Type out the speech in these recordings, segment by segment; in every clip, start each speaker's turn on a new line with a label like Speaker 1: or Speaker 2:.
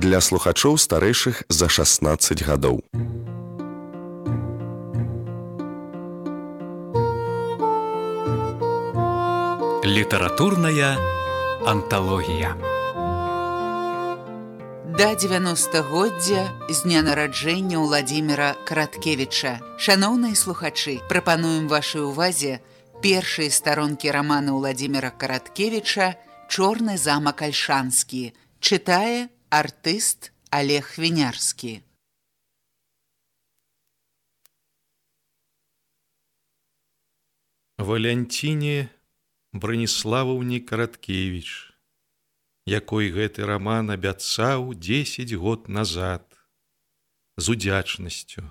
Speaker 1: для слухачоў старэйшых за 16 гадоў.
Speaker 2: Літаратурная анталогія.
Speaker 3: Да 90годдзя з дня нараджэння Владдзіміра Караткевіча. Шаноўныя слухачы, прапануем вашай увазе першыя старонкі рамана Владдзіміра Караткевіча Чорны замак Альшанскі. Чытае артыст Олег Хвінярскі.
Speaker 4: Валянціне Браніславаўні Караткевіч, якой гэты раман абяцаў 10 год назад з удзячнасцю.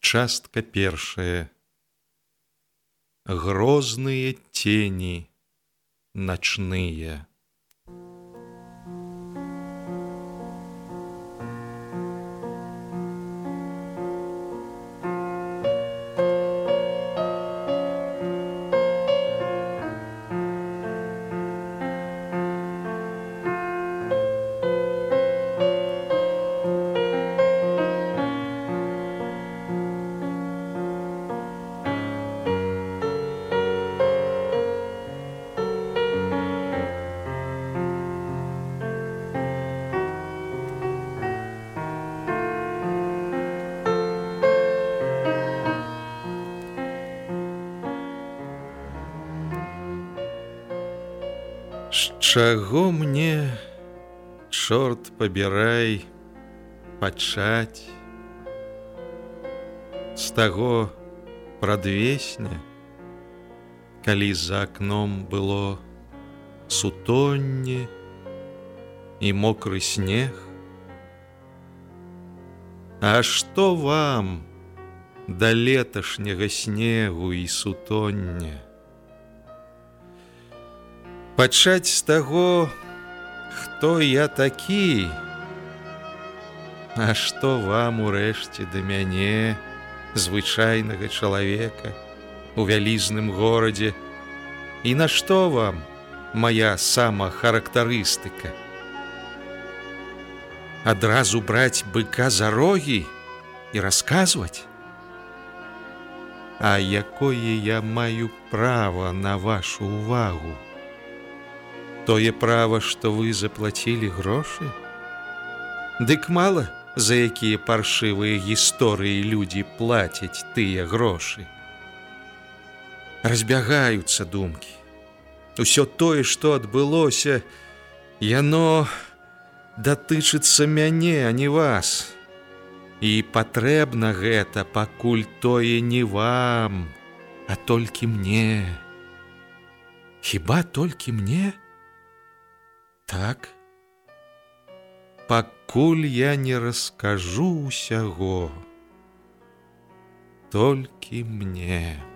Speaker 4: Частка першая. Грозныя тені начныя. Чаго мне чорт пабірай пачаць? З таго прадвесня калі за акном было сутонне і мокры снег. А што вам да леташняга снегу і сутоння пачаць з таго, хто я такі, А што вам урэшце да мяне, звычайнага чалавека у вялізным горадзе, І нашто вам моя самахарактарыстыка? Адразу браць быка за рогі і расказваць. А якое я маю права на вашу увагу? Тое права, што вы заплацілі грошы? Дык мала, за якія паршывыя гісторыі людзі плацяць тыя грошы. Разбягаюцца думкі. Усё тое, што адбылося, яно датычыцца мяне, а не вас. І патрэбна гэта пакуль тое не вам, а толькі мне. Хіба толькі мне? Так пакуль я не раскажу ўсяго толькі мне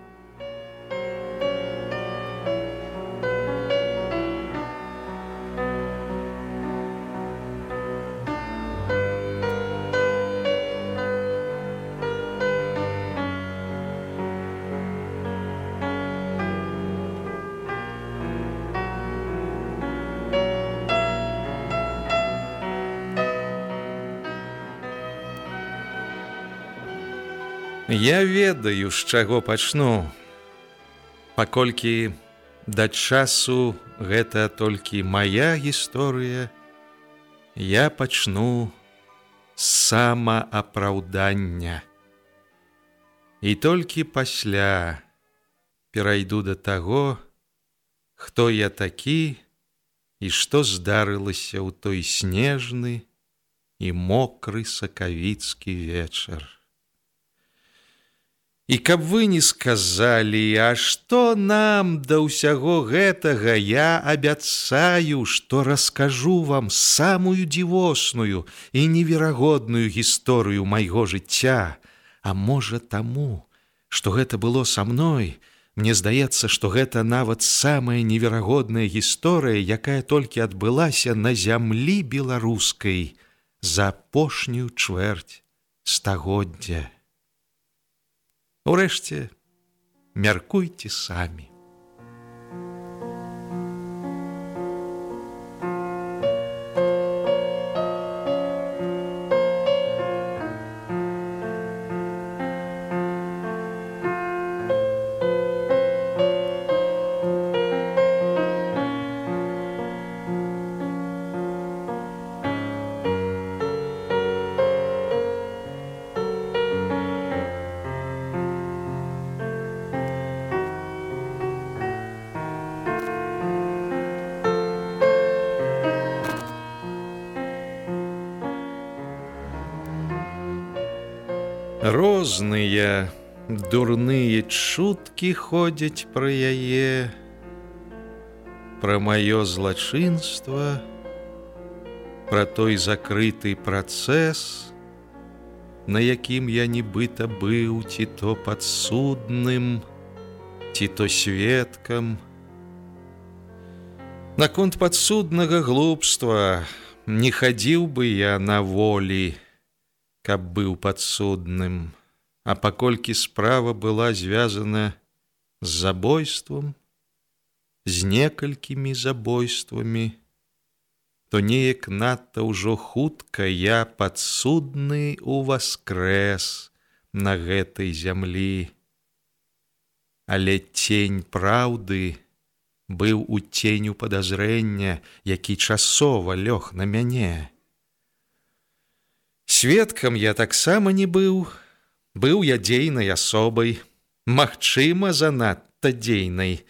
Speaker 4: Я ведаю, з чаго пачну. Паколькі да часу гэта толькі мая гісторыя, я пачну самаапраўдання. І толькі пасля перайду да таго, хто я такі і што здарылася ў той снежны і мокры сакавіцкі вечар. І каб вы не сказалі, А што нам да ўсяго гэтага я абяцаю, што раскажу вам самую дзівосную і неверагодную гісторыю майго жыцця, А можа таму, што гэта было са мной, Мне здаецца, што гэта нават самая неверагодная гісторыя, якая толькі адбылася на зямлі беларускай за апошнюю чвэрць стагоддзя. Урэшце, мяркуйце самі. Розныя дурныя чуткі ходзяць пра яе, пра маё злачынства, пра той закрыты працэс, на якім я нібыта быў ці то падсудным, ці то сведкам. Наконт падсуднага глупства не хадзіў бы я на волі, каб быў падсудным, а паколькі справа была звязана з забойствам, з некалькімі забойствамі, то неяк надта ўжо хутка я падсудны ў воскрэс на гэтай зямлі. Але цень праўды быў у ценю падазрэння, які часова лёг на мяне. Сведкам я таксама не быў, быў я дзейнай асобай, магчыма, занадта дзейнай.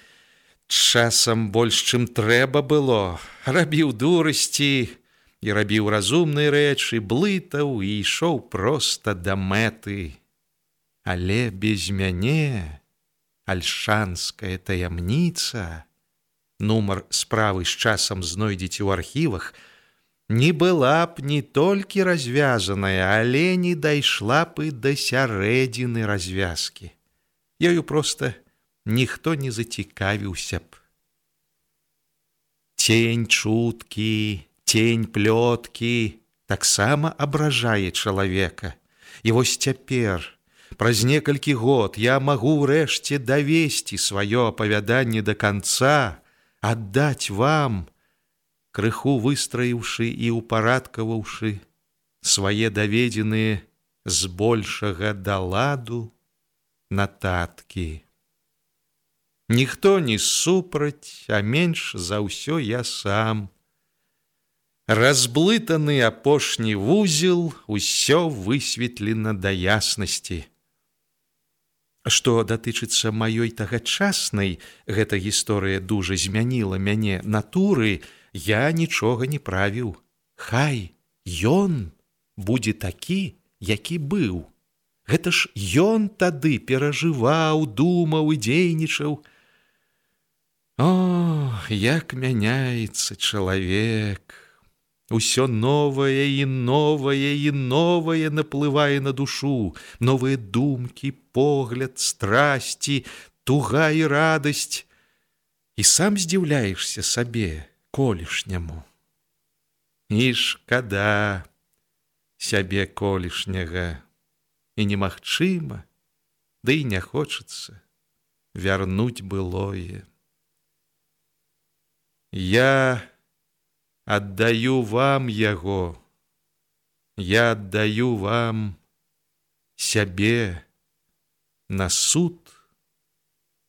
Speaker 4: Часам больш чым трэба было, рабіў дурасці і рабіў разумныя рэчы, блытаў і ішоў проста да мэты. Але без мяне альшанская таямніца, нумар справы з часам знойдзеце ў архівах, не была б не толькі развязаная, але не дайшла б і да сярэдзіны развязкі. Ёю проста ніхто не зацікавіўся б. Тень чуткі, тень плёткі таксама абражае чалавека. І вось цяпер, праз некалькі год я магу ўрэшце давесці сваё апавяданне да канца, аддаць вам, крыху выстраіўшы і упарадкаваўшы свае даведзеныя збольшага да ладу нататкі. Ніхто не супраць, а менш за ўсё я сам. Разблытаны апошні вузел усё высветлена да яснасці. Што датычыцца маёй тагачаснай, гэта гісторыя дужа змяніла мяне натуры, я нічога не правіў. Хай ён будзе такі, які быў. Гэта ж ён тады перажываў, думаў і дзейнічаў. О, як мяняецца чалавек! Усё новае і новае і новае наплывае на душу, новыя думкі, погляд, страсці, туга і радасць. І сам здзіўляешся сабе, колішняму. І шкада сябе колішняга і немагчыма, ды і не хочацца вярнуць былое. Я аддаю вам яго, Я аддаю вам сябе на суд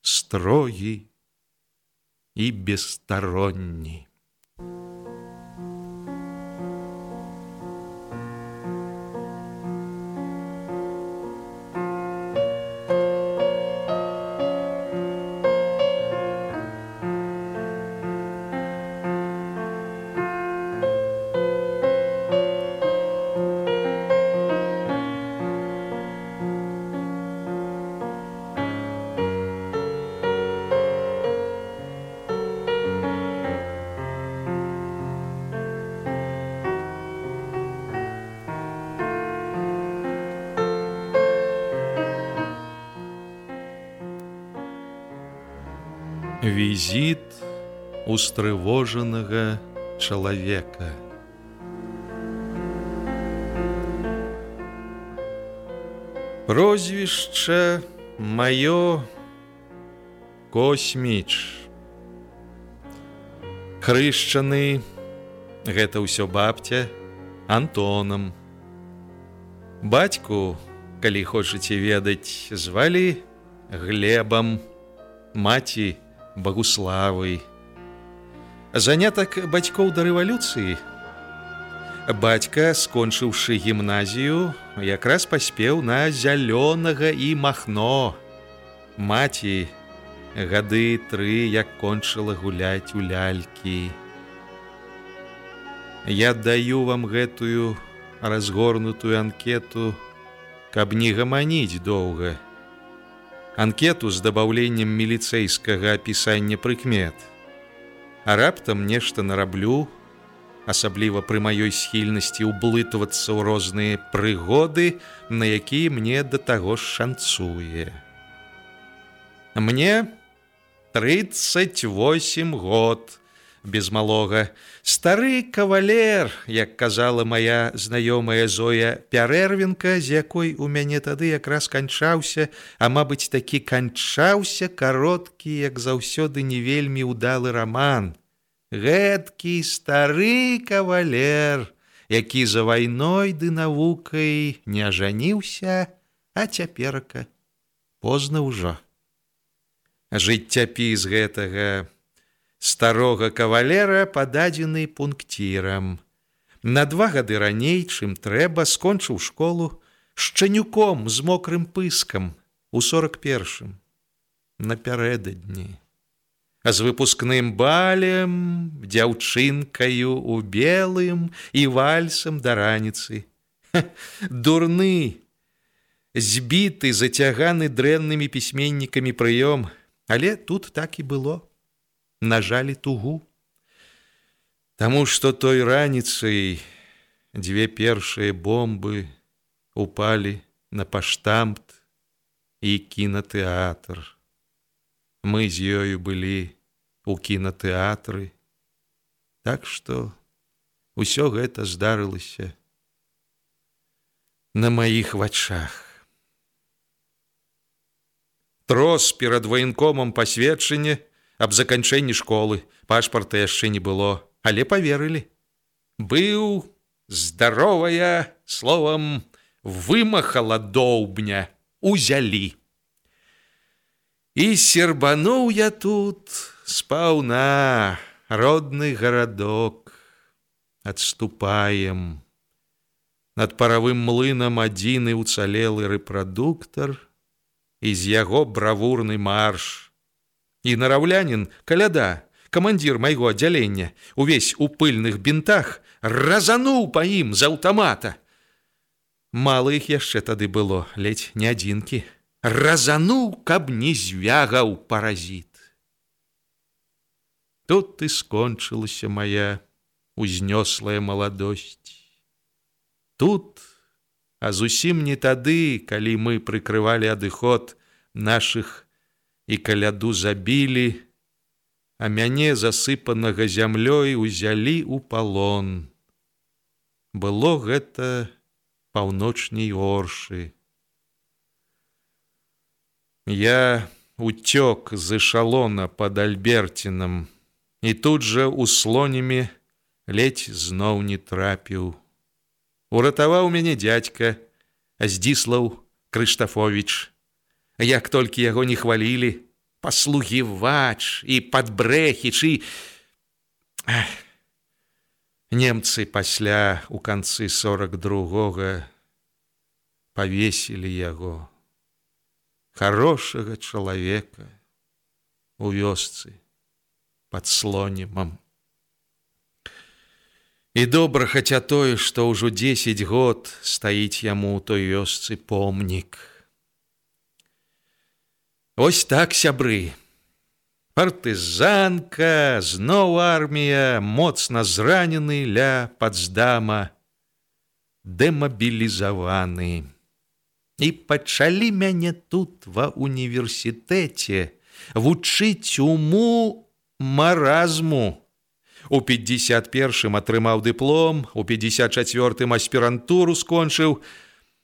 Speaker 4: строгі і бесстаронні. Візіт устрывожанага чалавека. Прозвішча маё косміч. Хрышчаны, гэта ўсё бабця, Антонам. Бацьку, калі хочаце ведаць, звалі глебам, маці, багуславы. Занятак бацькоў да рэвалюцыі. Бацька, скончыўшы гімназію, якраз паспеў на зялёнага і махно. Маці гады тры, як кончыла гуляць у лялькі. Я даю вам гэтую разгорнутую анкету, каб не гаманіць доўга. Анкету з дабаўленнем міліцэйскага апісання прыкмет. А раптам нешта нараблю, асабліва пры маёй схільнасці ўблытвацца ў розныя прыгоды, на якія мне да таго ж шанцуе. Мне 38 год, без малога. Стары кавалер, як казала моя знаёмая Зоя Пярэрвенка, з якой у мяне тады якраз канчаўся, а мабыць, такі канчаўся кароткі, як заўсёды не вельмі ўдалы раман. Гэткі стары кавалер, які за вайной ды навукай не ажаніўся, а цяперака позна ўжо. Жыццяпіс гэтага, старога кавалера пададзены пункцірам. На два гады раней, чым трэба, скончыў школу шчанюком з мокрым пыскам у 41 напярэдадні. А з выпускным балем, дзяўчынкаю у белым і вальсам да раніцы. Дурны, збіты, зацяганы дрэннымі пісьменнікамі прыём, але тут так і было нажалі тугу. Таму што той раніцай дзве першыя бомбы упалі на паштамт і кінатэатр. Мы з ёю былі у кінатэатры. Так што ўсё гэта здарылася на маіх вачах. Трос перад ваенкомам пасведчання, аб заканчэнні школы пашпарта яшчэ не было але поверылі быў здаровая словам вымахала доўбня узялі. І сербануў я тут спаўна родны гарадок адступаем. Над паравым млынам адзіны уцалелы рэпрадуктар і з яго бравурны марш і нараўлянин каляда камандзір майго аддзялення увесь у пыльных бінтах разануў па ім з аўтамата мало іх яшчэ тады было ледзь не адзінкі разануў каб не звягаў паразіт тут ты скончылася моя узнёслая маладосць тут а зусім не тады калі мы прыкрывалі адыход наших і каляду забілі, а мяне засыпанага зямлёй узялі ў палон. Было гэта паўночней оршы. Я уцёк з эшалона пад альберцінам і тут жа у слонямі ледзь зноў не трапіў. Уратаваў мяне дядька Аздзіслаў Крыштафович як толькі яго не хвалілі паслугівач і падбрэхічы немцы пасля у канцы сорок другога павесілі яго хорошага чалавека у вёсцы под слонімам. І добра хаця тое што ўжо дзесяць год стаіць яму у той вёсцы помнік Ось так сябры. Партызанка, зноў армія, моцна зранены ля падздама, дэмабілізаваны. І пачалі мяне тут ва універсітэце вучыць уму маразму. У 51 атрымаў дыплом, у 54 аспірантуру скончыў,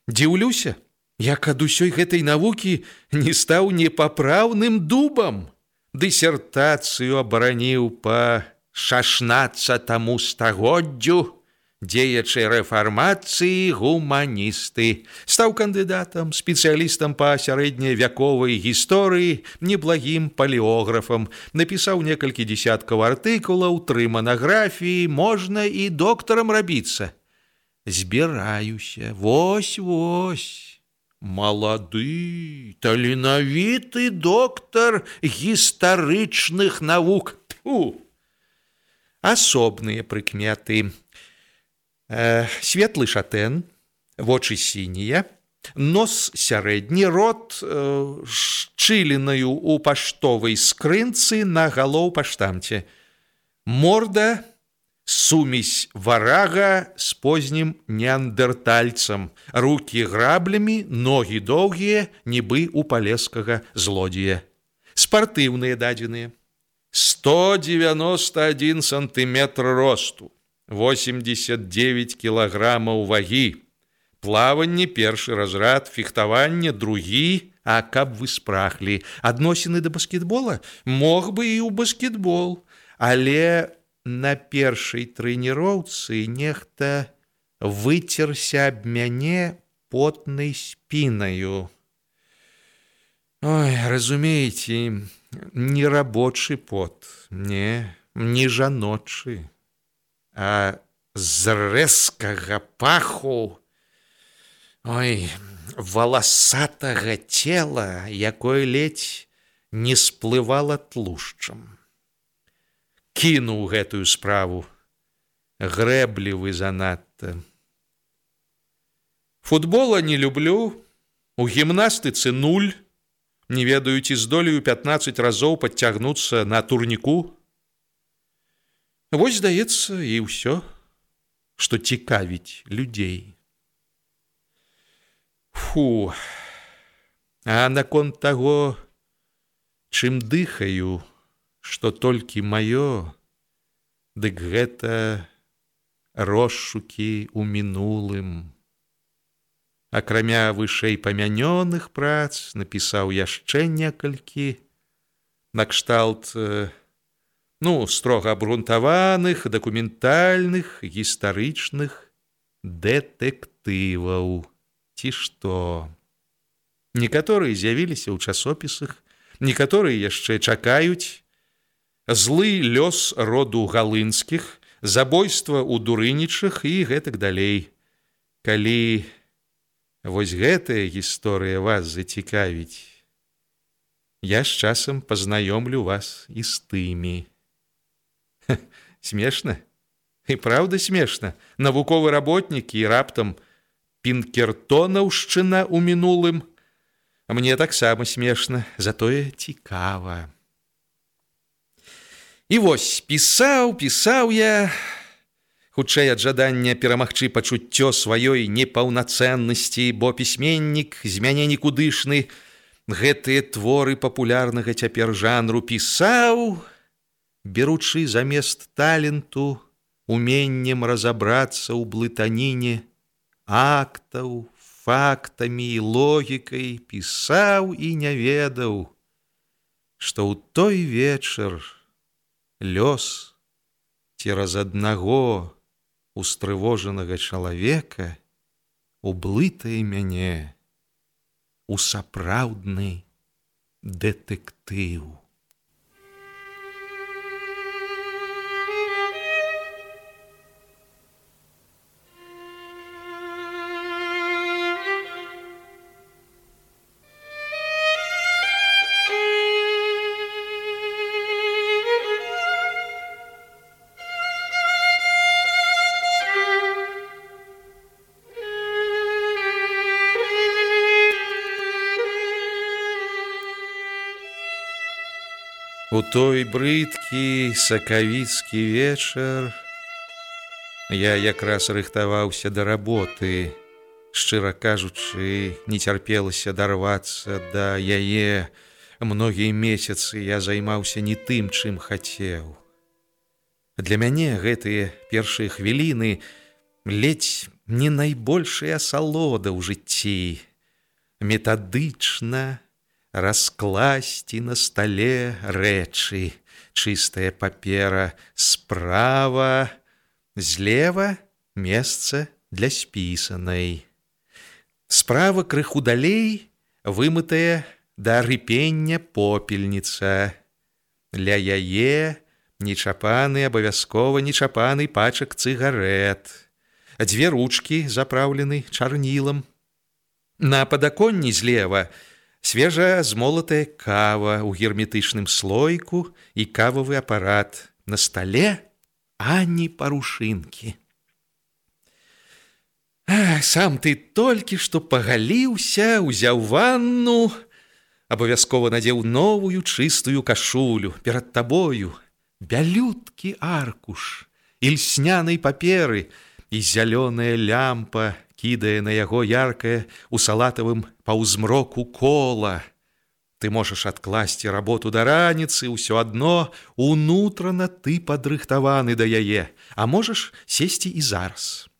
Speaker 4: дзіўлюся, як ад усёй гэтай навукі не стаў непапраўным дубам. Дысертацыю абараніў па шашнаццатаму стагоддзю, дзеячай рэфармацыі гуманісты, стаў кандыдатам, спецыялістам па сярэдневяковай гісторыі, неблагім палеографам, напісаў некалькі десяткаў артыкулаў, тры манаграфіі, можна і доктарам рабіцца. Збіраюся, вось-вось малады таленавіты доктар гістарычных навук Тьфу! асобныя прыкметы э, светлы шатэн вочы сінія нос сярэдні рот э, шчылінаю у паштовай скрынцы на галоў паштамце. Морда сумесь варага з познім неандертальцам, руки граблямі, ногі доўгія, нібы у палескага злодзея. Спартыўныя дадзеныя. 191 сантиметр росту, 89 кілаграмаў вагі. Плаванне першы разрад, фехтаванне другі, а каб вы спрахлі, адносіны да баскетбола мог бы і ў баскетбол, але на першай трэніроўцы нехта выцерся аб мяне потнай спінаю. Ой, разумееце, не рабочы пот, не, не жаночы, а з рэзкага паху, Ой, валасатага цела, якое ледзь не сплывала тлушчам. Кінуў гэтую справу, грэблівы занадта. Футбола не люблю, у гімнастыцы нуль, не ведаю ці здолею 15 разоў падцягнуцца на турніку. Вось здаецца і ўсё, што цікавіць людзей. Фу, А наконт таго, чым дыхаю, што толькі маё, дык гэта рошукі ў мінулым. Акрамя вышэй памянёных прац напісаў яшчэ некалькі накшталт ну строга абрунтаваных дакументальных гістарычных дэтэктываў. Ці што? Некаторыя з'явіліся ў часопісах некаторыя яшчэ чакаюць злы лёс роду галынскіх забойства ў дурынічах і гэтак далей калі Вось гэтая гісторыя вас зацікавіць. Я з часам пазнаёмлю вас і з тымі. Смешна і праўда смешна, навуковы работнік і раптам пінкертонаўшчына ў мінулым, мне таксама смешна, затое цікава. І вось пісаў, пісаў я, хутчэй ад жадання перамагчы пачуццё сваёй непаўнацэннасці, бо пісьменнік з мяне нікудышны. Гэтыя творы папулярнага цяпер жанру пісаў, беручы замест таленту уменнем разабрацца ў блытаніне актаў, фактамі і логікай пісаў і не ведаў, што ў той вечар лёс цераз аднаго, устрывожанага чалавека ублытае мяне у сапраўдны дэтэктыў. У той брыдкі сакавіцкі вечар я якраз рыхтаваўся да работы, шчыра кажучы, не цярпелася дарвацца да яе. Многія месяцы я займаўся не тым, чым хацеў. Для мяне гэтыя першыя хвіліны ледзь не найбольшая асалода ў жыцці. Метадычна, раскласці на стале рэчы, чыстая папера справа, злева месца для спісанай. Справа крыху далей вымытая да рыпення попельніца. Ля яе нечапаны абавязкова нечапаны пачак цыгарэт. Дзве ручкі запраўлены чарнілам. На падаконні злева, свежая змолатая кава ў герметычным слойку і кававы апарат на стале ані парушынкі сам ты толькі што пагаліўся, узяў ванну, абавязкова надзеў новую чыстую кашулю перад табою, бялюткі аркуш, ільснянай паперы і зялёная лямпа кідае на яго яркае у салатавым паўзмроку кола. Ты можаш адкласці работу да раніцы, ўсё адно унутрана ты падрыхтаваны да яе, а можаш сесці і зараз.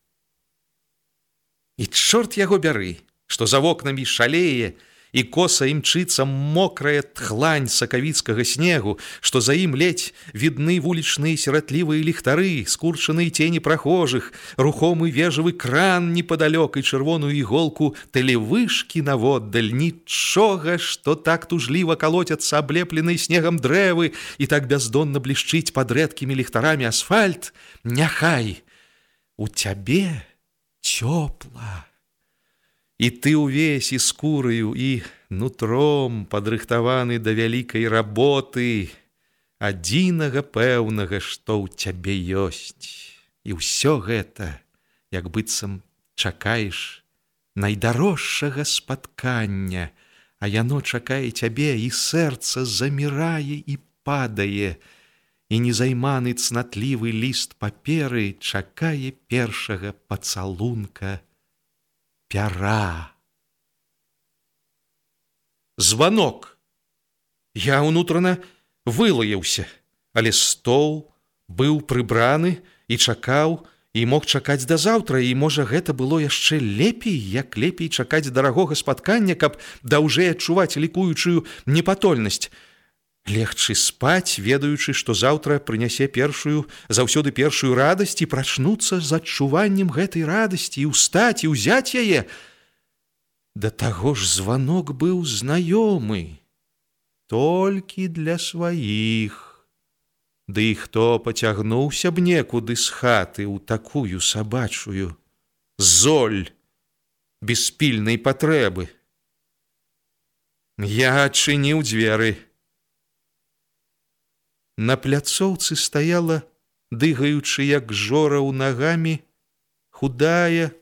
Speaker 4: І чорт яго бяры, што за вокнамі шалее, і коса імчыцца мокрая тхлань сакавіцкага снегу, што за ім ледь відны вулічныя сіратлівыя ліхтары, скурчаныя цені прахожых, рухомы вежавы кран непадалёк і чырвоную іголку тэлевышкі наводдаль нічога, што так тужліва калоцяцца аблепленай снегам дрэвы і так бяздонна блішчыць пад рэдкімі ліхтарамі асфальт, няхай у цябе цёпла. І ты ўвесь і скураю і нутром падрыхтаваны да вялікай работы, адзінага пэўнага, што ў цябе ёсць. І ўсё гэта, як быццам чакаеш найдарожшага спаткання, а яно чакае цябе і сэрца замірае і падае, і незайманы цнатлівы ліст паперы чакае першага пацалунка, пяра. Званок. Я ўнутрана вылаяўся, але стол быў прыбраны і чакаў і мог чакаць да заўтра, і можа гэта было яшчэ лепей, як лепей чакаць дарагога спаткання, каб даўжэй адчуваць лікуючую непатольнасць. Легчы спаць, ведаючы, што заўтра прынясе першую заўсёды першую радасць і прачнуцца з адчуваннем гэтай радасці і ўстаць і ўзяць яе. Да таго ж званок быў знаёмы, толькі для сваіх. Ды і хто пацягнуўся б некуды з хаты ў такую сабачую золь без пільнай патрэбы. Я адчыніў дзверы. На пляцоўцы стаяла, дыгаючы як жораў нагамі, худая,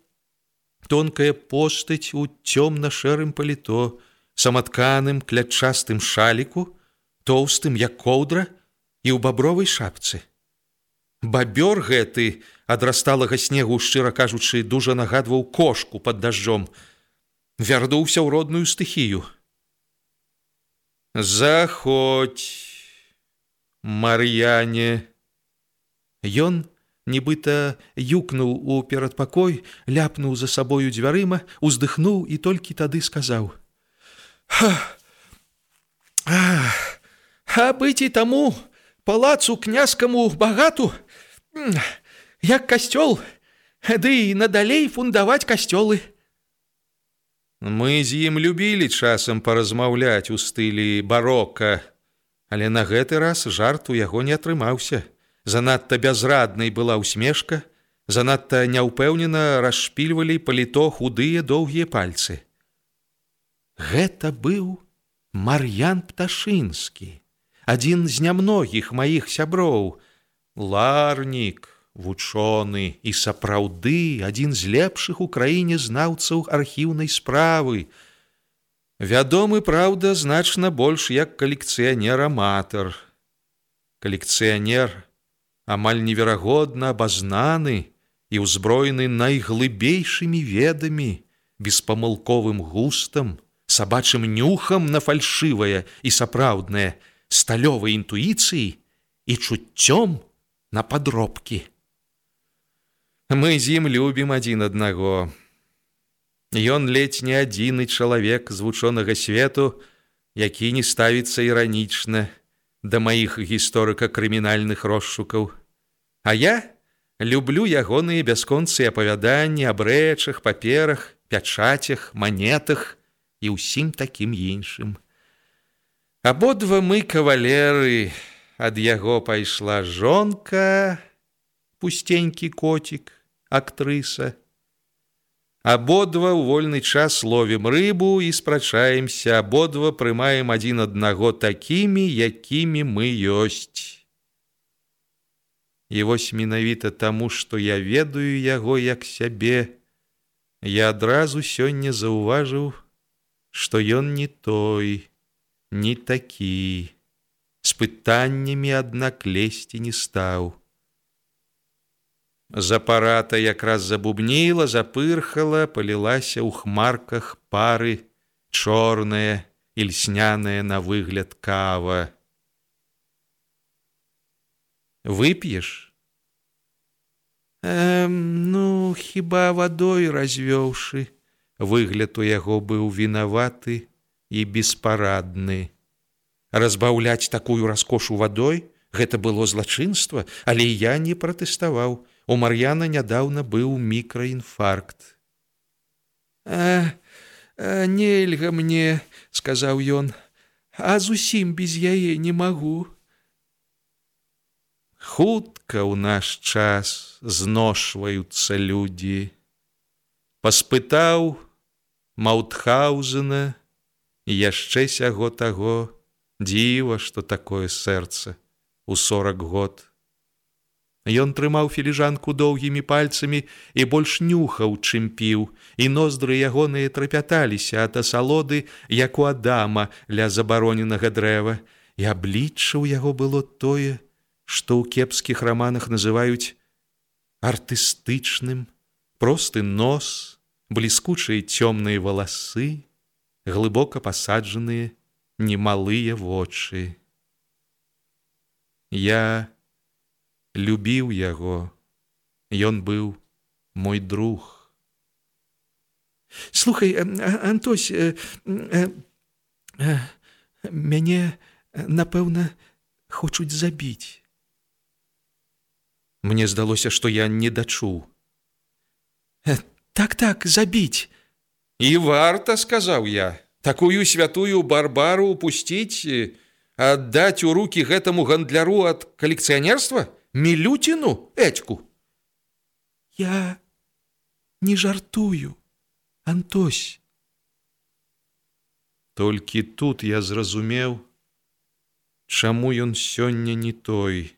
Speaker 4: тонкая постаць у цёмна-шэрым паліто, саматканым клятчастым шаліку, тоўстым як коўдра і ў бабровай шапцы. Бабёр гэты адрасталага снегу, шчыра кажучы, дужа нагадваў кошку пад дажджом, вярнуўся ў родную стыхію. Заходь! Мар'яне. Ён, нібыта юкнуў у перадпакой, ляпнуў за сабою дзвярыма, уздыхнуў і толькі тады сказаў: А быць і таму палацу князькаму багату, як касцёл, ды і надалей фундаваць касцёлы. Мы з ім любілі часам паразмаўляць у стылі барока, Але на гэты раз жарт у яго не атрымаўся. Занадта бязраднай была ўсмешка, занадта няўпэўнена расшпільвалі паліто худыя доўгія пальцы. Гэта быў Мар'ян Пташынскі, адзін з нямногіх маіх сяброў, ларнік, вучоны і сапраўды адзін з лепшых у краіне знаўцаў архіўнай справы, Вядомы, праўда, значна больш як калекцыянер-аматар. Калекцыянер амаль неверагодна абазнаны і ўзброены найглыбейшымі ведамі, беспамылковым густам, сабачым нюхам на фальшывае і сапраўднае, сталёвай інтуіцыі і чуццём на падробкі. Мы з ім любім адзін аднаго. Ён ледзь не адзіны чалавек з вучонага свету, які не ставіцца іранічна да маіх гісторыка-крымінальных розшукаў. А я люблю ягоныя бясконцы апавяданні аб рэчах, паперах, пячацях, манетах і ўсім такім іншым. Абодва мы кавалеры, ад яго пайшла жонка, пусценькі коцік, актрыса, Абодва ў вольны час ловім рыбу і спрачаемся, абодва прымаем адзін аднаго такімі, якімі мы ёсць. І вось менавіта таму, што я ведаю яго як сябе, Я адразу сёння заўважыў, што ён не той, не такі. З пытаннямі аднак лезці не стаў. З апарата якраз забубніла, запырхала, палілася ў хмарках пары, чорная і льсняная на выгляд кава. Вып'еш? Эм, ну, хіба вадой развёўшы, выгляд у яго быў вінаваты і беспарадны. Разбаўляць такую раскошу вадой гэта было злачынства, але я не пратэставаў. У Мар'яна нядаўна быў мікраінфаркт. А, а нельга мне, сказаў ён, а зусім без яе не магу. Хутка ў наш час зношваюцца людзі. Паспытаў Маутхаузена і яшчэ сяго таго дзіва, што такое сэрца у сорок год. Ён трымаў філіжанку доўгімі пальцамі і больш нюхаў, чым піў, і ноздры ягоныя трапяталіся ад асалоды, як у Адама ля забароненага дрэва, і аблічча ў яго было тое, што ў кепскіх раманах называюць артыстычным, просты нос, бліскучыя цёмныя валасы, глыбока пасаджаныя немалыя вочы. Я любіў яго, Ён быў мой друг. Слухай, Антось, э, э, э, мяне, напэўна, хочуць забіць. Мне здалося, што я не дачуў. «Э, так так забіць. І варта, сказаў я, такую святую барбару упусціць, аддаць у руки гэтаму гандляру ад калекцыянерства, мілюціну этьку. Я не жартую, Антось. Толькі тут я зразумеў, чаму ён сёння не той.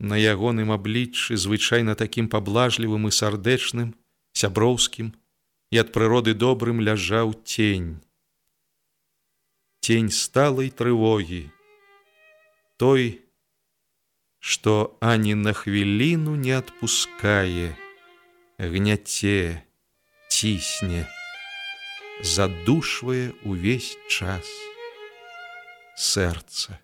Speaker 4: На ягоным абліччы звычайна такім паблажлівым і сардэчным, сяброўскім і ад прыроды добрым ляжаў тень. Тень сталай трывогі, той, што ані на хвіліну не адпускае, гняце, цісне, задушвае увесь час сэрца.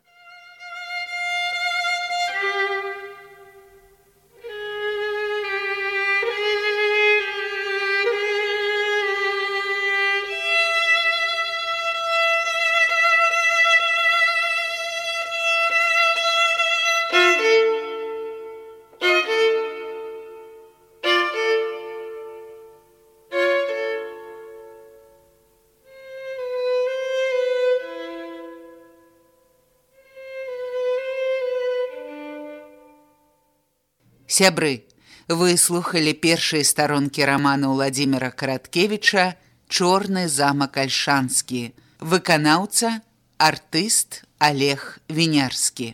Speaker 3: Сябры, вы слухали першыя старонкі рамана Владимира Караткевича «Чорны замак Альшанскі», выканаўца, артыст Олег Вінярскі.